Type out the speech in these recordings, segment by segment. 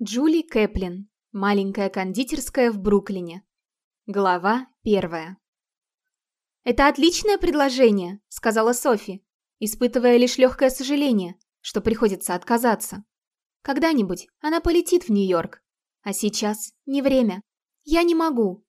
Джули Кэплин. Маленькая кондитерская в Бруклине. Глава первая. «Это отличное предложение», — сказала Софи, испытывая лишь легкое сожаление, что приходится отказаться. «Когда-нибудь она полетит в Нью-Йорк, а сейчас не время. Я не могу».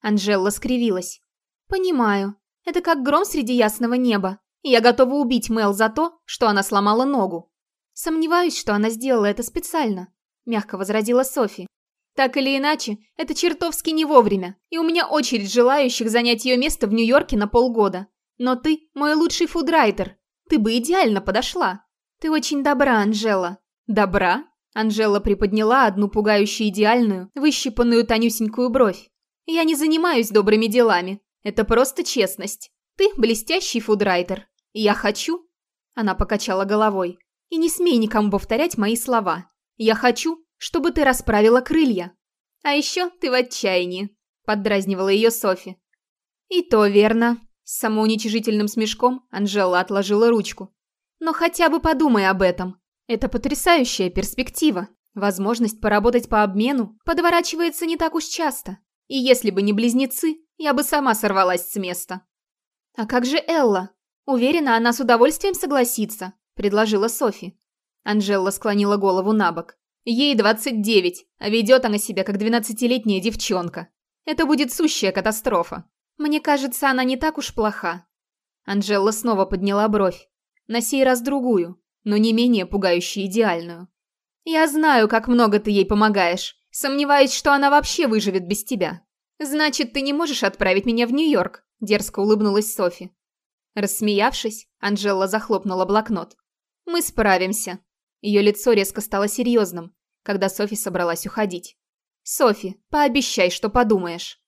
Анжелла скривилась. «Понимаю. Это как гром среди ясного неба. Я готова убить Мел за то, что она сломала ногу. Сомневаюсь, что она сделала это специально. – мягко возразила Софи. «Так или иначе, это чертовски не вовремя, и у меня очередь желающих занять ее место в Нью-Йорке на полгода. Но ты мой лучший фудрайтер. Ты бы идеально подошла. Ты очень добра, Анжела». «Добра?» Анжела приподняла одну пугающую идеальную, выщипанную тонюсенькую бровь. «Я не занимаюсь добрыми делами. Это просто честность. Ты блестящий фудрайтер. Я хочу...» Она покачала головой. «И не смей никому повторять мои слова. Я хочу, чтобы ты расправила крылья. А еще ты в отчаянии», – поддразнивала ее Софи. «И то верно». С самоуничижительным смешком Анжела отложила ручку. «Но хотя бы подумай об этом. Это потрясающая перспектива. Возможность поработать по обмену подворачивается не так уж часто. И если бы не близнецы, я бы сама сорвалась с места». «А как же Элла? Уверена, она с удовольствием согласится», – предложила Софи. Анжела склонила голову на бок. Ей 29, а ведет она себя как 12-летняя девчонка. Это будет сущая катастрофа. Мне кажется, она не так уж плоха. Анжела снова подняла бровь. На сей раз другую, но не менее пугающую идеальную. «Я знаю, как много ты ей помогаешь. Сомневаюсь, что она вообще выживет без тебя. Значит, ты не можешь отправить меня в Нью-Йорк», – дерзко улыбнулась Софи. Рассмеявшись, Анжела захлопнула блокнот. «Мы справимся. Ее лицо резко стало серьезным, когда Софи собралась уходить. «Софи, пообещай, что подумаешь».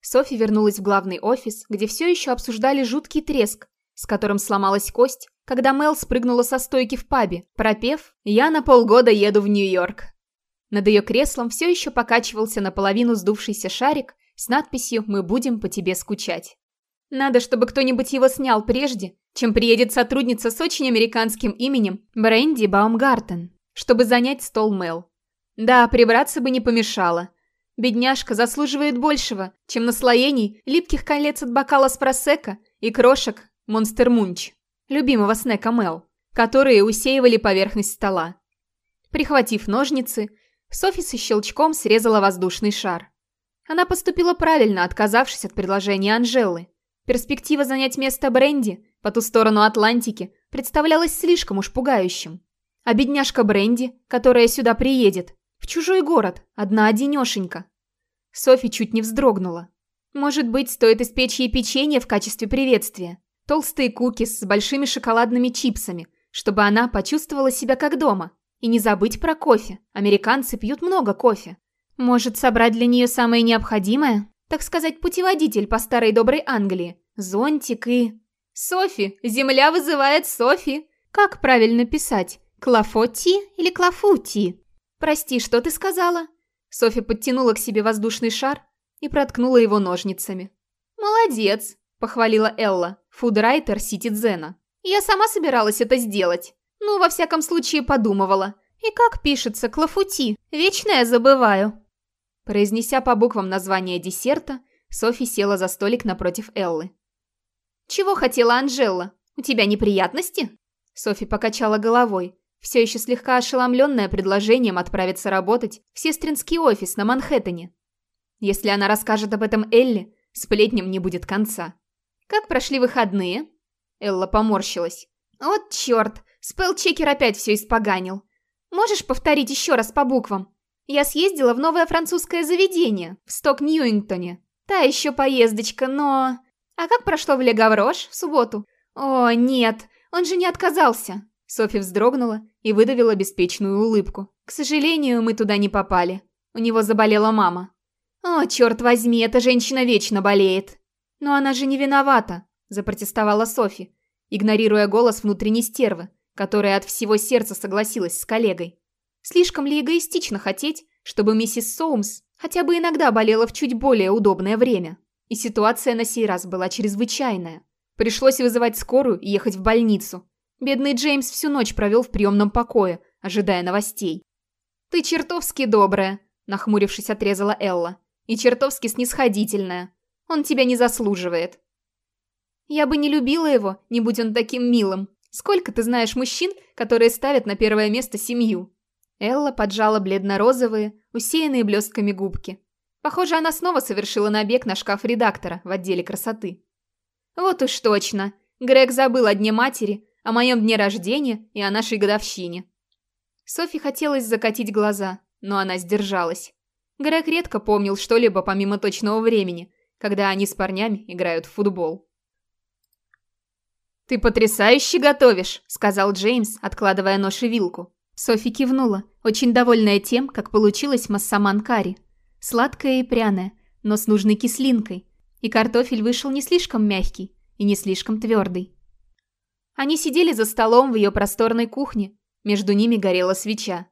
Софи вернулась в главный офис, где все еще обсуждали жуткий треск, с которым сломалась кость, когда Мел спрыгнула со стойки в пабе, пропев «Я на полгода еду в Нью-Йорк». Над ее креслом все еще покачивался наполовину сдувшийся шарик с надписью «Мы будем по тебе скучать». Надо, чтобы кто-нибудь его снял прежде, чем приедет сотрудница с очень американским именем Бренди Баумгартен, чтобы занять стол Мел. Да, прибраться бы не помешало. Бедняжка заслуживает большего, чем наслоений, липких колец от бокала с просека и крошек Монстер Мунч, любимого снека Мел, которые усеивали поверхность стола. Прихватив ножницы, Софи со щелчком срезала воздушный шар. Она поступила правильно, отказавшись от предложения Анжелы. Перспектива занять место Бренди по ту сторону Атлантики представлялась слишком уж пугающим. А бедняжка Бренди, которая сюда приедет, в чужой город, одна-одинешенька. Софи чуть не вздрогнула. Может быть, стоит испечь ей печенье в качестве приветствия. Толстые куки с большими шоколадными чипсами, чтобы она почувствовала себя как дома. И не забыть про кофе. Американцы пьют много кофе. Может, собрать для нее самое необходимое? так сказать, путеводитель по старой доброй Англии, зонтик и... Софи! Земля вызывает Софи! Как правильно писать? Клафоти или Клафути? Прости, что ты сказала? Софи подтянула к себе воздушный шар и проткнула его ножницами. «Молодец!» – похвалила Элла, фудрайтер Сити Дзена. «Я сама собиралась это сделать. Ну, во всяком случае, подумывала. И как пишется Клафути? Вечно я забываю». Произнеся по буквам название десерта, Софи села за столик напротив Эллы. «Чего хотела Анжела? У тебя неприятности?» Софи покачала головой, все еще слегка ошеломленная предложением отправиться работать в сестринский офис на Манхэттене. Если она расскажет об этом Элле, сплетням не будет конца. «Как прошли выходные?» Элла поморщилась. «Вот черт, спелчекер опять все испоганил. Можешь повторить еще раз по буквам? Я съездила в новое французское заведение, в Сток-Ньюингтоне. Та еще поездочка, но... А как прошло в Легаврош в субботу? О, нет, он же не отказался. Софи вздрогнула и выдавила беспечную улыбку. К сожалению, мы туда не попали. У него заболела мама. О, черт возьми, эта женщина вечно болеет. Но она же не виновата, запротестовала Софи, игнорируя голос внутренней стервы, которая от всего сердца согласилась с коллегой. Слишком ли эгоистично хотеть, чтобы миссис Соумс хотя бы иногда болела в чуть более удобное время? И ситуация на сей раз была чрезвычайная. Пришлось вызывать скорую и ехать в больницу. Бедный Джеймс всю ночь провел в приемном покое, ожидая новостей. «Ты чертовски добрая», — нахмурившись, отрезала Элла. «И чертовски снисходительная. Он тебя не заслуживает». «Я бы не любила его, не будь он таким милым. Сколько ты знаешь мужчин, которые ставят на первое место семью?» Элла поджала бледно-розовые, усеянные блестками губки. Похоже, она снова совершила набег на шкаф редактора в отделе красоты. «Вот уж точно. Грег забыл о дне матери, о моем дне рождения и о нашей годовщине». Софи хотелось закатить глаза, но она сдержалась. Грег редко помнил что-либо помимо точного времени, когда они с парнями играют в футбол. «Ты потрясающе готовишь», — сказал Джеймс, откладывая нож и вилку. Софи кивнула, очень довольная тем, как получилась массаман карри. Сладкая и пряная, но с нужной кислинкой. И картофель вышел не слишком мягкий и не слишком твердый. Они сидели за столом в ее просторной кухне, между ними горела свеча.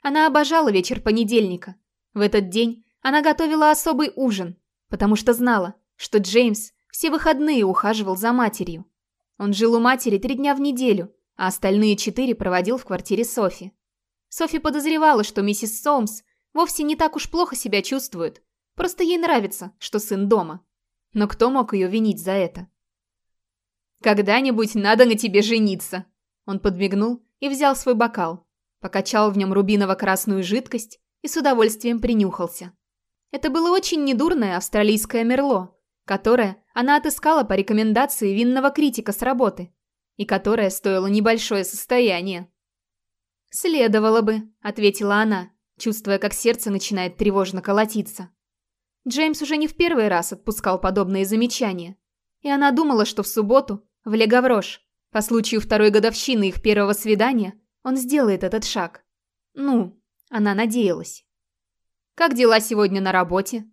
Она обожала вечер понедельника. В этот день она готовила особый ужин, потому что знала, что Джеймс все выходные ухаживал за матерью. Он жил у матери три дня в неделю, а остальные четыре проводил в квартире Софи. Софи подозревала, что миссис Сомс вовсе не так уж плохо себя чувствует, просто ей нравится, что сын дома. Но кто мог ее винить за это? «Когда-нибудь надо на тебе жениться!» Он подмигнул и взял свой бокал, покачал в нем рубиново-красную жидкость и с удовольствием принюхался. Это было очень недурное австралийское мерло, которое она отыскала по рекомендации винного критика с работы и которая стоила небольшое состояние. «Следовало бы», — ответила она, чувствуя, как сердце начинает тревожно колотиться. Джеймс уже не в первый раз отпускал подобные замечания, и она думала, что в субботу, в Легаврош, по случаю второй годовщины их первого свидания, он сделает этот шаг. Ну, она надеялась. «Как дела сегодня на работе?»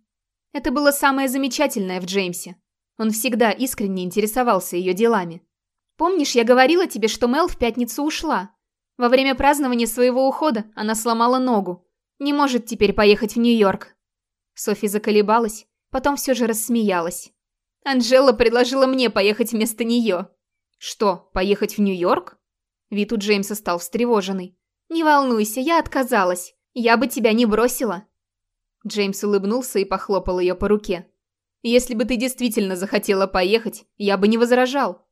Это было самое замечательное в Джеймсе. Он всегда искренне интересовался ее делами. Помнишь, я говорила тебе, что Мел в пятницу ушла? Во время празднования своего ухода она сломала ногу. Не может теперь поехать в Нью-Йорк. Софи заколебалась, потом все же рассмеялась. Анжела предложила мне поехать вместо нее. Что, поехать в Нью-Йорк? Вид у Джеймса стал встревоженный. «Не волнуйся, я отказалась. Я бы тебя не бросила». Джеймс улыбнулся и похлопал ее по руке. «Если бы ты действительно захотела поехать, я бы не возражал.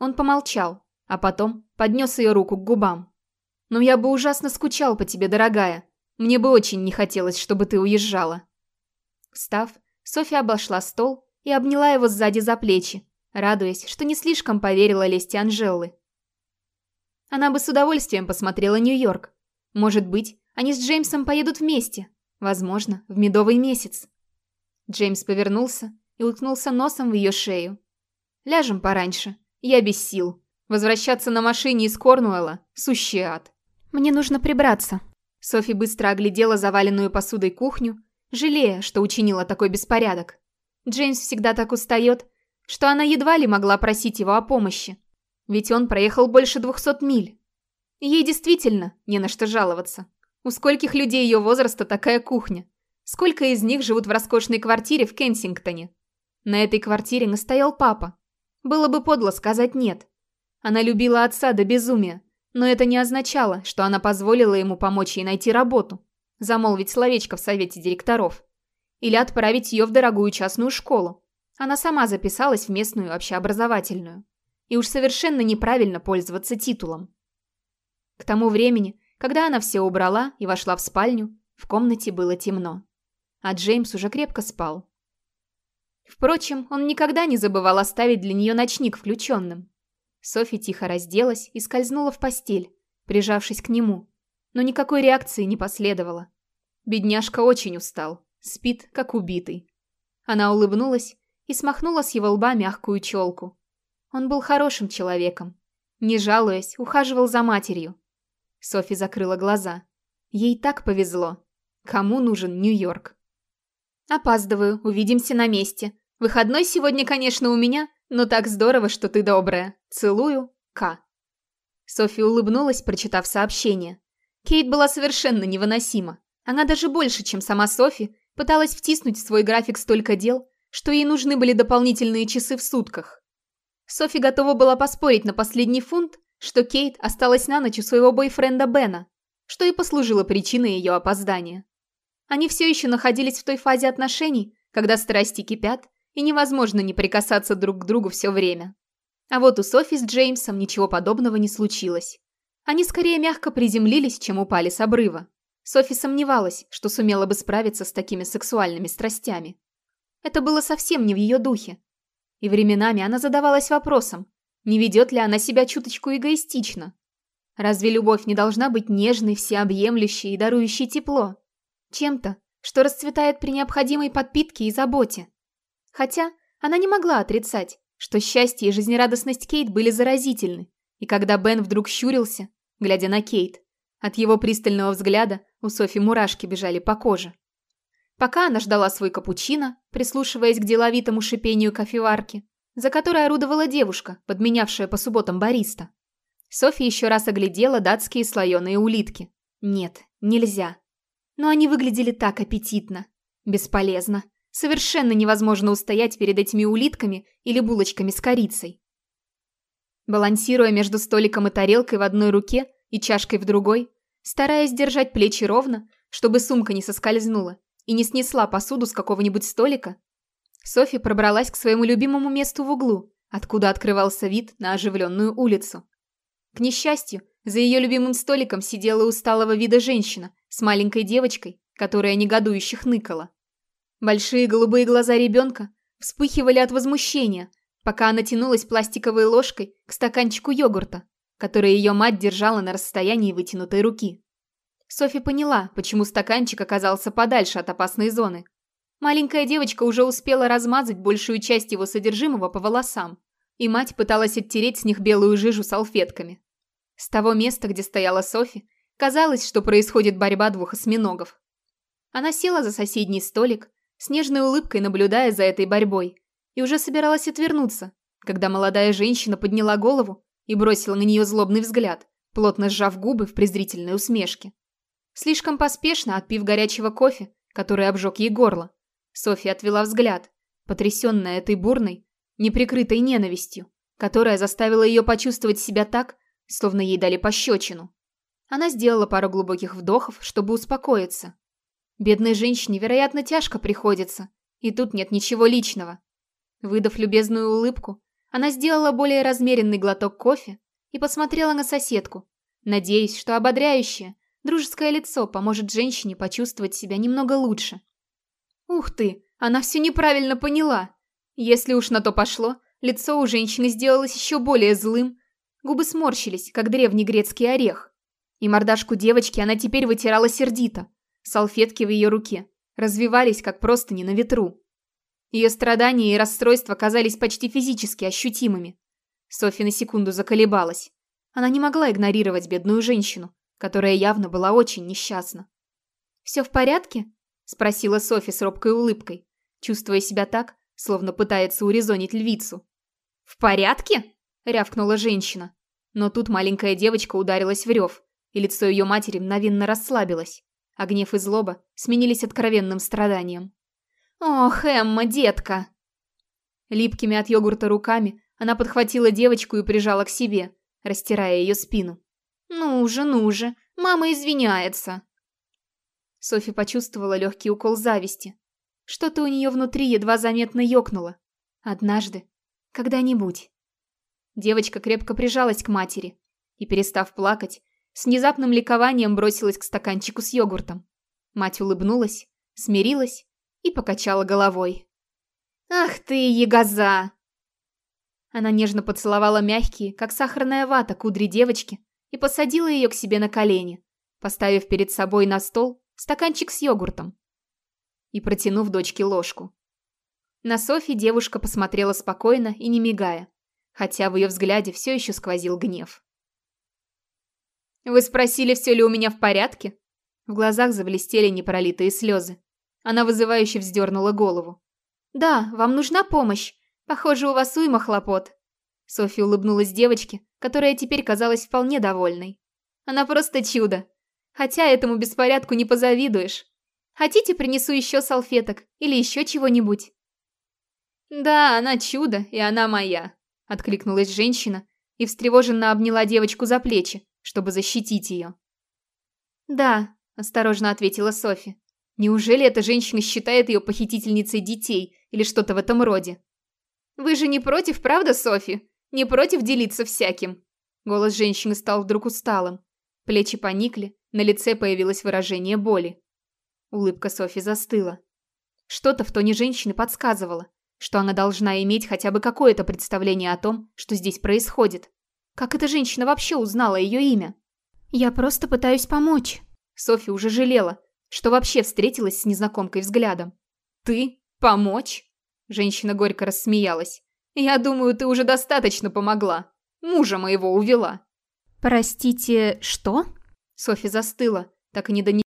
Он помолчал, а потом поднес ее руку к губам. «Но я бы ужасно скучал по тебе, дорогая. Мне бы очень не хотелось, чтобы ты уезжала». Встав, Софья обошла стол и обняла его сзади за плечи, радуясь, что не слишком поверила лести Анжеллы. Она бы с удовольствием посмотрела Нью-Йорк. Может быть, они с Джеймсом поедут вместе. Возможно, в медовый месяц. Джеймс повернулся и уткнулся носом в ее шею. «Ляжем пораньше. Я без сил. Возвращаться на машине из Корнуэлла – сущий ад. Мне нужно прибраться. Софи быстро оглядела заваленную посудой кухню, жалея, что учинила такой беспорядок. Джеймс всегда так устает, что она едва ли могла просить его о помощи. Ведь он проехал больше двухсот миль. Ей действительно не на что жаловаться. У скольких людей ее возраста такая кухня? Сколько из них живут в роскошной квартире в Кенсингтоне? На этой квартире настоял папа. Было бы подло сказать «нет». Она любила отца до безумия, но это не означало, что она позволила ему помочь ей найти работу, замолвить словечко в совете директоров или отправить ее в дорогую частную школу. Она сама записалась в местную общеобразовательную. И уж совершенно неправильно пользоваться титулом. К тому времени, когда она все убрала и вошла в спальню, в комнате было темно. А Джеймс уже крепко спал. Впрочем, он никогда не забывал оставить для нее ночник включенным. Софи тихо разделась и скользнула в постель, прижавшись к нему. Но никакой реакции не последовало. Бедняжка очень устал, спит, как убитый. Она улыбнулась и смахнула с его лба мягкую челку. Он был хорошим человеком. Не жалуясь, ухаживал за матерью. Софи закрыла глаза. Ей так повезло. Кому нужен Нью-Йорк? «Опаздываю, увидимся на месте. Выходной сегодня, конечно, у меня, но так здорово, что ты добрая. Целую, К». Софи улыбнулась, прочитав сообщение. Кейт была совершенно невыносима. Она даже больше, чем сама Софи, пыталась втиснуть в свой график столько дел, что ей нужны были дополнительные часы в сутках. Софи готова была поспорить на последний фунт, что Кейт осталась на ночь у своего бойфренда Бена, что и послужило причиной ее опоздания. Они все еще находились в той фазе отношений, когда страсти кипят, и невозможно не прикасаться друг к другу все время. А вот у Софи с Джеймсом ничего подобного не случилось. Они скорее мягко приземлились, чем упали с обрыва. Софи сомневалась, что сумела бы справиться с такими сексуальными страстями. Это было совсем не в ее духе. И временами она задавалась вопросом, не ведет ли она себя чуточку эгоистично. Разве любовь не должна быть нежной, всеобъемлющей и дарующей тепло? Чем-то, что расцветает при необходимой подпитке и заботе. Хотя она не могла отрицать, что счастье и жизнерадостность Кейт были заразительны, и когда Бен вдруг щурился, глядя на Кейт, от его пристального взгляда у Софи мурашки бежали по коже. Пока она ждала свой капучино, прислушиваясь к деловитому шипению кофеварки, за которой орудовала девушка, подменявшая по субботам бариста. Софи еще раз оглядела датские слоеные улитки. Нет, нельзя. Но они выглядели так аппетитно. Бесполезно. Совершенно невозможно устоять перед этими улитками или булочками с корицей. Балансируя между столиком и тарелкой в одной руке и чашкой в другой, стараясь держать плечи ровно, чтобы сумка не соскользнула и не снесла посуду с какого-нибудь столика, Софи пробралась к своему любимому месту в углу, откуда открывался вид на оживленную улицу. К несчастью, за ее любимым столиком сидела усталого вида женщина с маленькой девочкой, которая негодующе хныкала. Большие голубые глаза ребенка вспыхивали от возмущения, пока она тянулась пластиковой ложкой к стаканчику йогурта, который ее мать держала на расстоянии вытянутой руки. Софи поняла, почему стаканчик оказался подальше от опасной зоны. Маленькая девочка уже успела размазать большую часть его содержимого по волосам, и мать пыталась оттереть с них белую жижу салфетками. С того места, где стояла Софи, казалось, что происходит борьба двух осьминогов. Она села за соседний столик, с нежной улыбкой наблюдая за этой борьбой, и уже собиралась отвернуться, когда молодая женщина подняла голову и бросила на нее злобный взгляд, плотно сжав губы в презрительной усмешке. Слишком поспешно отпив горячего кофе, который обжег ей горло, Софья отвела взгляд, потрясенная этой бурной, неприкрытой ненавистью, которая заставила ее почувствовать себя так, словно ей дали пощечину. Она сделала пару глубоких вдохов, чтобы успокоиться, Бедной женщине, вероятно, тяжко приходится, и тут нет ничего личного. Выдав любезную улыбку, она сделала более размеренный глоток кофе и посмотрела на соседку, надеясь, что ободряющее, дружеское лицо поможет женщине почувствовать себя немного лучше. Ух ты, она все неправильно поняла. Если уж на то пошло, лицо у женщины сделалось еще более злым, губы сморщились, как древний грецкий орех. И мордашку девочки она теперь вытирала сердито, Салфетки в ее руке развивались, как просто не на ветру. Ее страдания и расстройства казались почти физически ощутимыми. Софи на секунду заколебалась. Она не могла игнорировать бедную женщину, которая явно была очень несчастна. «Все в порядке?» – спросила Софи с робкой улыбкой, чувствуя себя так, словно пытается урезонить львицу. «В порядке?» – рявкнула женщина. Но тут маленькая девочка ударилась в рев, и лицо ее матери мгновенно расслабилось а гнев и злоба сменились откровенным страданием. «Ох, Эмма, детка!» Липкими от йогурта руками она подхватила девочку и прижала к себе, растирая ее спину. «Ну же, ну же, мама извиняется!» Софи почувствовала легкий укол зависти. Что-то у нее внутри едва заметно ёкнуло. Однажды. Когда-нибудь. Девочка крепко прижалась к матери и, перестав плакать, с внезапным ликованием бросилась к стаканчику с йогуртом. Мать улыбнулась, смирилась и покачала головой. «Ах ты, ягоза!» Она нежно поцеловала мягкие, как сахарная вата, кудри девочки и посадила ее к себе на колени, поставив перед собой на стол стаканчик с йогуртом и протянув дочке ложку. На Софи девушка посмотрела спокойно и не мигая, хотя в ее взгляде все еще сквозил гнев. «Вы спросили, все ли у меня в порядке?» В глазах заблестели непролитые слезы. Она вызывающе вздернула голову. «Да, вам нужна помощь. Похоже, у вас уйма хлопот». Софья улыбнулась девочке, которая теперь казалась вполне довольной. «Она просто чудо. Хотя этому беспорядку не позавидуешь. Хотите, принесу еще салфеток или еще чего-нибудь?» «Да, она чудо, и она моя», — откликнулась женщина и встревоженно обняла девочку за плечи, чтобы защитить ее. «Да», – осторожно ответила Софи. «Неужели эта женщина считает ее похитительницей детей или что-то в этом роде?» «Вы же не против, правда, Софи? Не против делиться всяким?» Голос женщины стал вдруг усталым. Плечи поникли, на лице появилось выражение боли. Улыбка Софи застыла. Что-то в тоне женщины подсказывало, что она должна иметь хотя бы какое-то представление о том, что здесь происходит. Как эта женщина вообще узнала ее имя? «Я просто пытаюсь помочь». Софи уже жалела, что вообще встретилась с незнакомкой взглядом. «Ты? Помочь?» Женщина горько рассмеялась. «Я думаю, ты уже достаточно помогла. Мужа моего увела». «Простите, что?» Софи застыла, так и не донесла